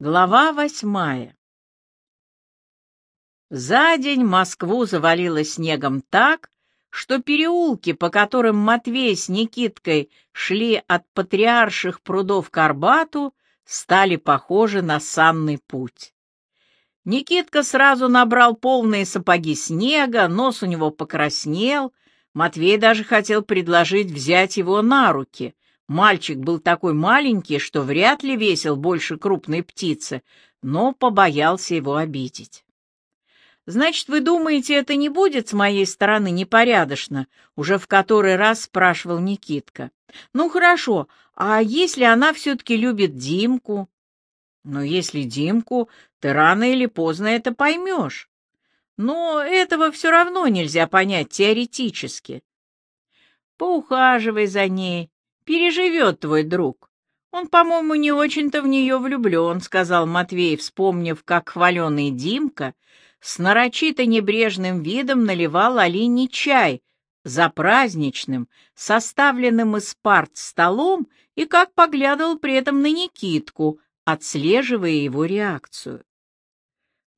Глава восьмая За день Москву завалило снегом так, что переулки, по которым Матвей с Никиткой шли от патриарших прудов к Арбату, стали похожи на санный путь. Никитка сразу набрал полные сапоги снега, нос у него покраснел, Матвей даже хотел предложить взять его на руки, Мальчик был такой маленький, что вряд ли весил больше крупной птицы, но побоялся его обидеть. «Значит, вы думаете, это не будет с моей стороны непорядочно?» — уже в который раз спрашивал Никитка. «Ну, хорошо, а если она все-таки любит Димку?» «Но если Димку, ты рано или поздно это поймешь. Но этого все равно нельзя понять теоретически. Поухаживай за ней, Переживет твой друг. Он, по-моему, не очень-то в нее влюблен, — сказал Матвей, вспомнив, как хваленый Димка с нарочито небрежным видом наливал Алине чай за праздничным, составленным из парт столом, и как поглядывал при этом на Никитку, отслеживая его реакцию.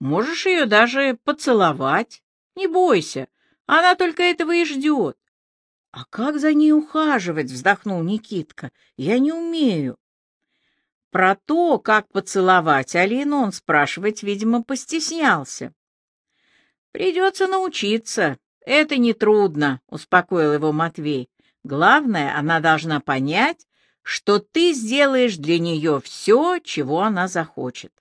Можешь ее даже поцеловать, не бойся, она только этого и ждет. «А как за ней ухаживать?» — вздохнул Никитка. «Я не умею». Про то, как поцеловать Алину, он спрашивать, видимо, постеснялся. «Придется научиться. Это нетрудно», — успокоил его Матвей. «Главное, она должна понять, что ты сделаешь для нее все, чего она захочет».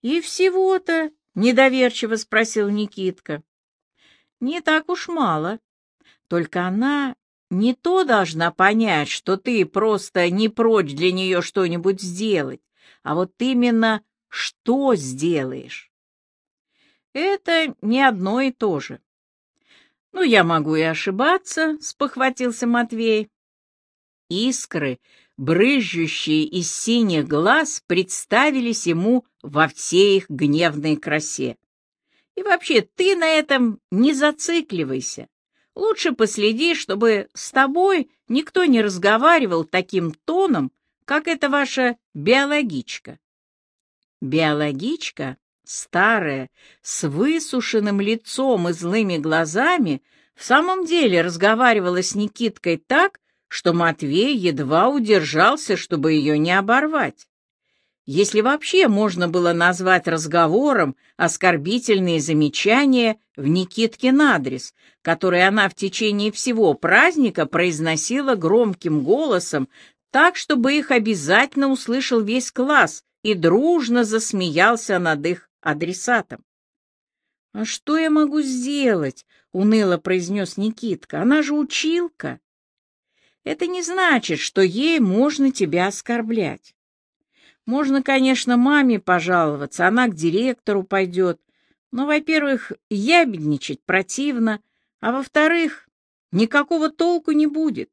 «И всего-то?» — недоверчиво спросил Никитка. «Не так уж мало. Только она не то должна понять, что ты просто не прочь для нее что-нибудь сделать, а вот именно что сделаешь. Это не одно и то же. Ну, я могу и ошибаться, — спохватился Матвей. Искры, брызжущие из синих глаз, представились ему во всей их гневной красе. И вообще, ты на этом не зацикливайся. Лучше последи, чтобы с тобой никто не разговаривал таким тоном, как эта ваша биологичка. Биологичка, старая, с высушенным лицом и злыми глазами, в самом деле разговаривала с Никиткой так, что Матвей едва удержался, чтобы ее не оборвать. Если вообще можно было назвать разговором оскорбительные замечания в Никиткин адрес, который она в течение всего праздника произносила громким голосом, так, чтобы их обязательно услышал весь класс и дружно засмеялся над их адресатом. «А что я могу сделать?» — уныло произнес Никитка. «Она же училка». «Это не значит, что ей можно тебя оскорблять. Можно, конечно, маме пожаловаться, она к директору пойдет. Но, во-первых, ябедничать противно, а во-вторых, никакого толку не будет.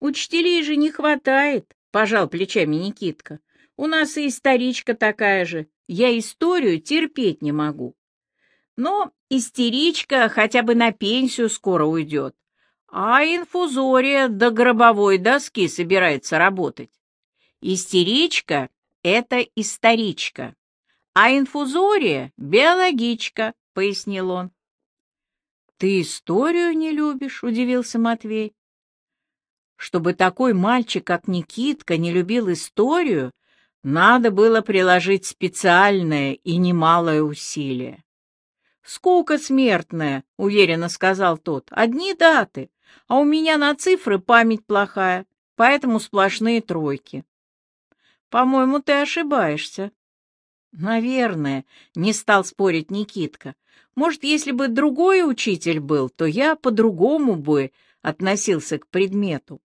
Учителей же не хватает, — пожал плечами Никитка. У нас и историчка такая же. Я историю терпеть не могу. Но истеричка хотя бы на пенсию скоро уйдет, а инфузория до гробовой доски собирается работать. Истеричка это историчка, а инфузория — биологичка, — пояснил он. — Ты историю не любишь? — удивился Матвей. Чтобы такой мальчик, как Никитка, не любил историю, надо было приложить специальное и немалое усилие. «Скука смертная», — уверенно сказал тот, — «одни даты, а у меня на цифры память плохая, поэтому сплошные тройки». По-моему, ты ошибаешься. Наверное, не стал спорить Никитка. Может, если бы другой учитель был, то я по-другому бы относился к предмету.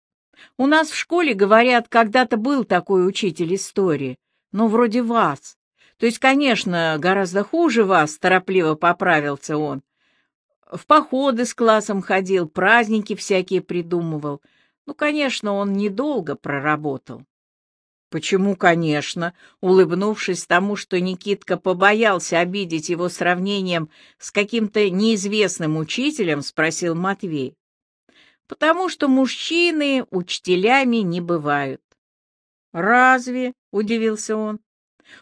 У нас в школе, говорят, когда-то был такой учитель истории, ну, вроде вас. То есть, конечно, гораздо хуже вас, торопливо поправился он. В походы с классом ходил, праздники всякие придумывал. Ну, конечно, он недолго проработал. «Почему, конечно?» — улыбнувшись тому, что Никитка побоялся обидеть его сравнением с каким-то неизвестным учителем, спросил Матвей. «Потому что мужчины учителями не бывают». «Разве?» — удивился он.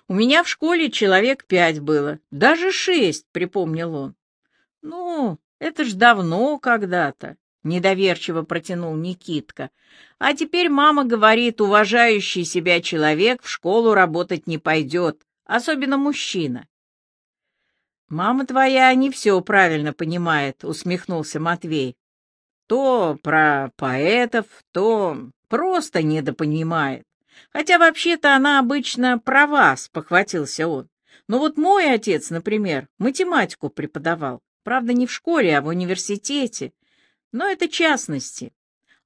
У меня в школе человек пять было, даже шесть, припомнил он. Ну, это ж давно когда-то, недоверчиво протянул Никитка. А теперь мама говорит, уважающий себя человек в школу работать не пойдет, особенно мужчина. «Мама твоя не все правильно понимает», — усмехнулся Матвей. «То про поэтов, то просто недопонимает. Хотя вообще-то она обычно про вас», — похватился он. «Но вот мой отец, например, математику преподавал. Правда, не в школе, а в университете. Но это частности.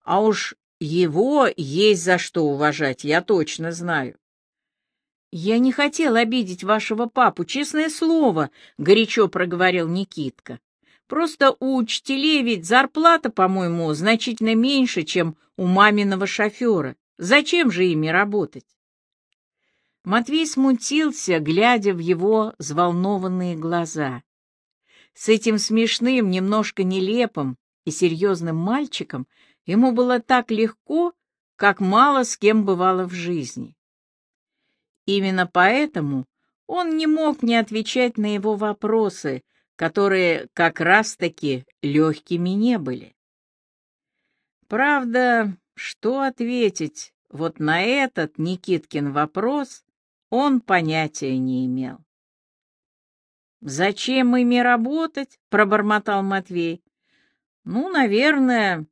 А уж его есть за что уважать, я точно знаю. «Я не хотел обидеть вашего папу, честное слово», — горячо проговорил Никитка. «Просто у учителей ведь зарплата, по-моему, значительно меньше, чем у маминого шофера. Зачем же ими работать?» Матвей смутился, глядя в его взволнованные глаза. С этим смешным, немножко нелепым и серьезным мальчиком ему было так легко, как мало с кем бывало в жизни. Именно поэтому он не мог не отвечать на его вопросы, которые как раз-таки легкими не были. Правда, что ответить вот на этот Никиткин вопрос он понятия не имел. «Зачем ими работать?» — пробормотал Матвей. «Ну, наверное...»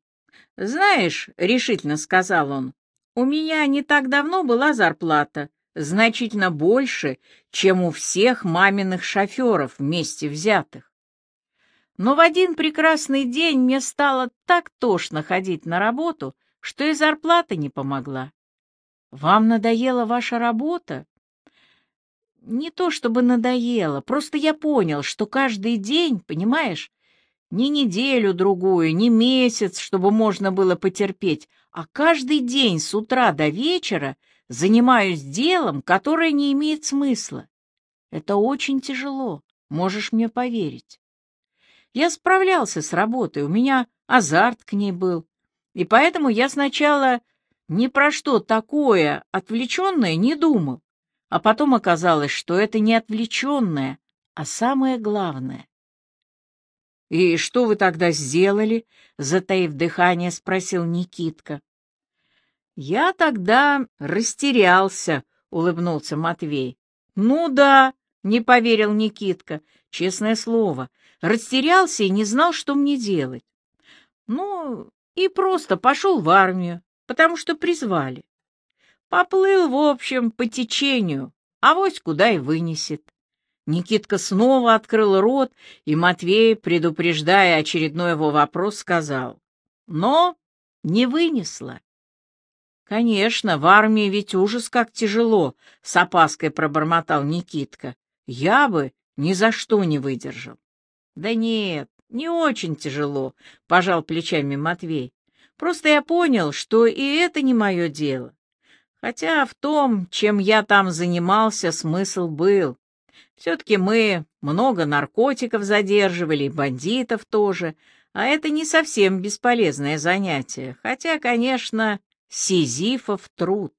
«Знаешь, — решительно сказал он, — у меня не так давно была зарплата, значительно больше, чем у всех маминых шоферов вместе взятых. Но в один прекрасный день мне стало так тошно ходить на работу, что и зарплата не помогла. Вам надоела ваша работа? Не то чтобы надоело, просто я понял, что каждый день, понимаешь, не неделю-другую, не месяц, чтобы можно было потерпеть, а каждый день с утра до вечера занимаюсь делом, которое не имеет смысла. Это очень тяжело, можешь мне поверить. Я справлялся с работой, у меня азарт к ней был, и поэтому я сначала ни про что такое отвлеченное не думал, а потом оказалось, что это не отвлеченное, а самое главное. «И что вы тогда сделали?» — затаив дыхание, спросил Никитка. «Я тогда растерялся», — улыбнулся Матвей. «Ну да», — не поверил Никитка, честное слово. Растерялся и не знал, что мне делать. Ну, и просто пошел в армию, потому что призвали. Поплыл, в общем, по течению, а вось куда и вынесет. Никитка снова открыл рот, и Матвей, предупреждая очередной его вопрос, сказал. Но не вынесла. «Конечно, в армии ведь ужас как тяжело», — с опаской пробормотал Никитка. «Я бы ни за что не выдержал». «Да нет, не очень тяжело», — пожал плечами Матвей. «Просто я понял, что и это не мое дело. Хотя в том, чем я там занимался, смысл был. Все-таки мы много наркотиков задерживали, бандитов тоже, а это не совсем бесполезное занятие, хотя, конечно, Сизифов труд.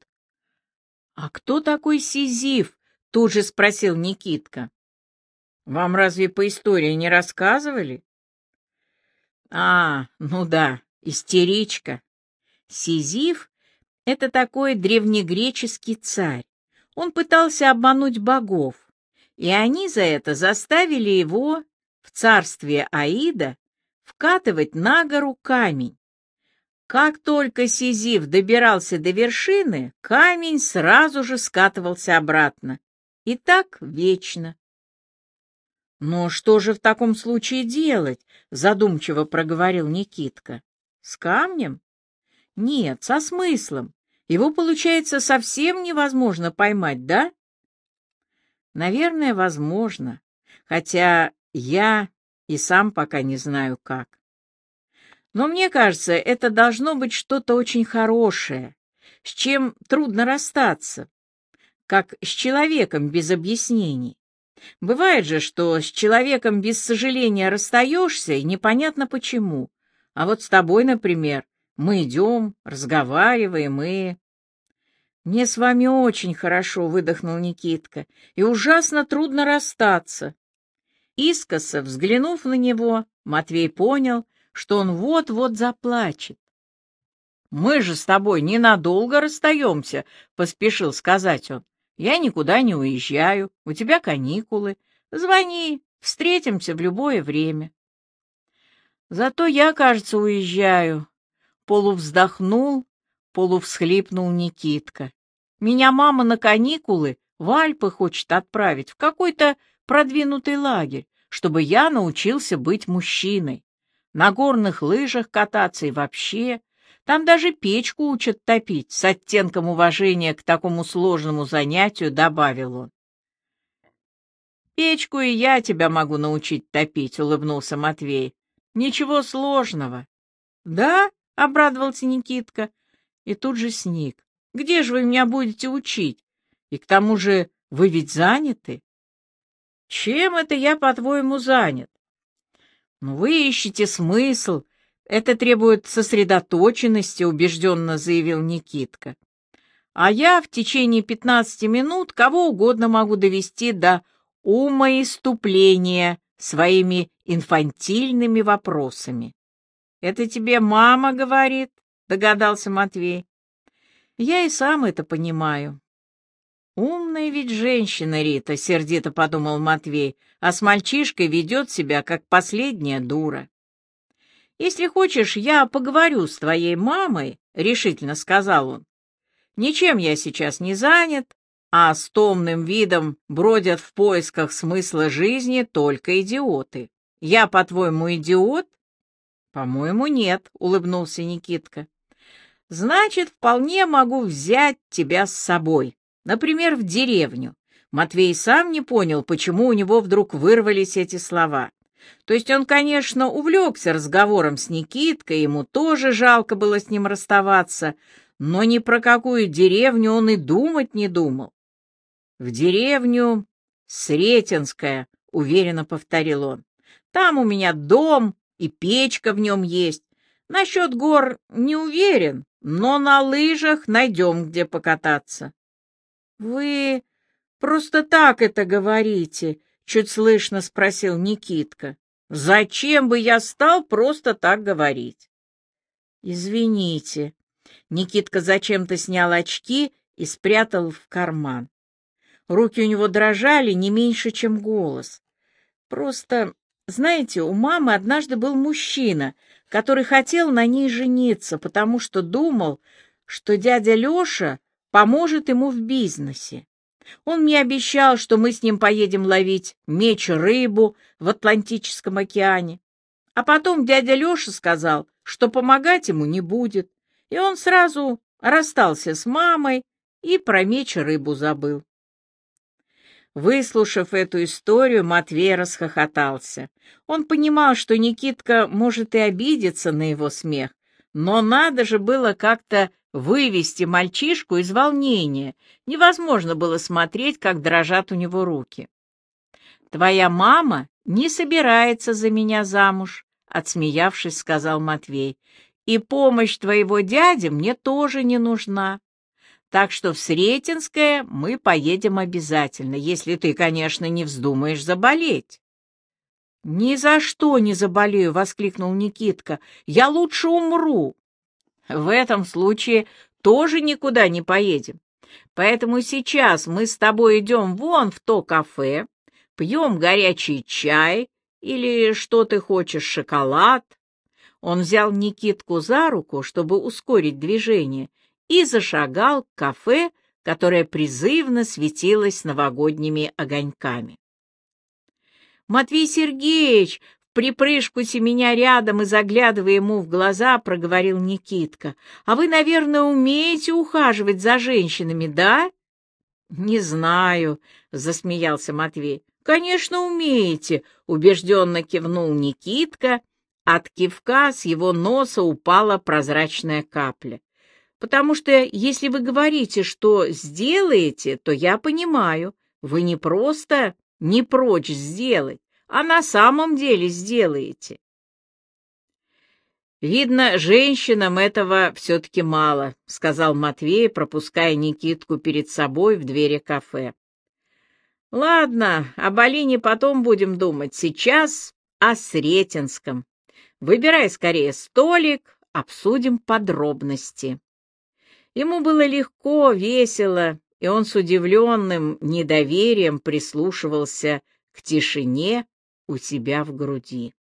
— А кто такой Сизиф? — тут же спросил Никитка. — Вам разве по истории не рассказывали? — А, ну да, истеричка. Сизиф — это такой древнегреческий царь. Он пытался обмануть богов, и они за это заставили его в царстве Аида вкатывать на гору камень. Как только Сизиф добирался до вершины, камень сразу же скатывался обратно. И так вечно. «Но что же в таком случае делать?» — задумчиво проговорил Никитка. «С камнем?» «Нет, со смыслом. Его, получается, совсем невозможно поймать, да?» «Наверное, возможно. Хотя я и сам пока не знаю, как. Но мне кажется, это должно быть что-то очень хорошее, с чем трудно расстаться, как с человеком без объяснений. Бывает же, что с человеком без сожаления расстаешься, и непонятно почему. А вот с тобой, например, мы идем, разговариваем и... «Мне с вами очень хорошо», — выдохнул Никитка, — «и ужасно трудно расстаться». Искоса, взглянув на него, Матвей понял, что он вот-вот заплачет. «Мы же с тобой ненадолго расстаемся», — поспешил сказать он. «Я никуда не уезжаю, у тебя каникулы. Звони, встретимся в любое время». «Зато я, кажется, уезжаю», — полувздохнул, полувсхлипнул Никитка. «Меня мама на каникулы в Альпы хочет отправить, в какой-то продвинутый лагерь, чтобы я научился быть мужчиной, на горных лыжах кататься и вообще. Там даже печку учат топить, с оттенком уважения к такому сложному занятию добавил он. «Печку и я тебя могу научить топить», — улыбнулся Матвей. «Ничего сложного». «Да?» — обрадовался Никитка и тут же сник. «Где же вы меня будете учить? И к тому же вы ведь заняты?» «Чем это я, по-твоему, занят?» «Ну, вы ищете смысл. Это требует сосредоточенности», — убежденно заявил Никитка. «А я в течение пятнадцати минут кого угодно могу довести до умоиступления своими инфантильными вопросами». «Это тебе мама говорит?» Догадался Матвей. Я и сам это понимаю. Умная ведь женщина, Рита, сердито подумал Матвей, а с мальчишкой ведет себя, как последняя дура. Если хочешь, я поговорю с твоей мамой, решительно сказал он. Ничем я сейчас не занят, а с томным видом бродят в поисках смысла жизни только идиоты. Я, по-твоему, идиот? По-моему, нет, улыбнулся Никитка. Значит, вполне могу взять тебя с собой, например, в деревню. Матвей сам не понял, почему у него вдруг вырвались эти слова. То есть он, конечно, увлекся разговором с Никиткой, ему тоже жалко было с ним расставаться, но ни про какую деревню он и думать не думал. «В деревню Сретенская», — уверенно повторил он. «Там у меня дом и печка в нем есть. Насчет гор не уверен, но на лыжах найдем, где покататься. — Вы просто так это говорите? — чуть слышно спросил Никитка. — Зачем бы я стал просто так говорить? — Извините. Никитка зачем-то снял очки и спрятал в карман. Руки у него дрожали не меньше, чем голос. Просто, знаете, у мамы однажды был мужчина — который хотел на ней жениться, потому что думал, что дядя Леша поможет ему в бизнесе. Он мне обещал, что мы с ним поедем ловить меч-рыбу в Атлантическом океане. А потом дядя Леша сказал, что помогать ему не будет, и он сразу расстался с мамой и про меч-рыбу забыл. Выслушав эту историю, Матвей расхохотался. Он понимал, что Никитка может и обидеться на его смех, но надо же было как-то вывести мальчишку из волнения. Невозможно было смотреть, как дрожат у него руки. «Твоя мама не собирается за меня замуж», — отсмеявшись, сказал Матвей. «И помощь твоего дяди мне тоже не нужна. Так что в Сретенское мы поедем обязательно, если ты, конечно, не вздумаешь заболеть. — Ни за что не заболею, — воскликнул Никитка. — Я лучше умру. В этом случае тоже никуда не поедем. Поэтому сейчас мы с тобой идем вон в то кафе, пьем горячий чай или, что ты хочешь, шоколад. Он взял Никитку за руку, чтобы ускорить движение, и зашагал к кафе, которое призывно светилось новогодними огоньками. Матвей Сергеевич, припрыжку семеня рядом и заглядывая ему в глаза, проговорил Никитка. «А вы, наверное, умеете ухаживать за женщинами, да?» «Не знаю», — засмеялся Матвей. «Конечно, умеете», — убежденно кивнул Никитка. От кивка с его носа упала прозрачная капля. Потому что если вы говорите, что сделаете, то я понимаю, вы не просто не прочь сделать, а на самом деле сделаете. «Видно, женщинам этого все-таки мало», — сказал Матвей, пропуская Никитку перед собой в двери кафе. «Ладно, об Алине потом будем думать. Сейчас о Сретенском. Выбирай скорее столик, обсудим подробности». Ему было легко, весело, и он с удивленным недоверием прислушивался к тишине у себя в груди.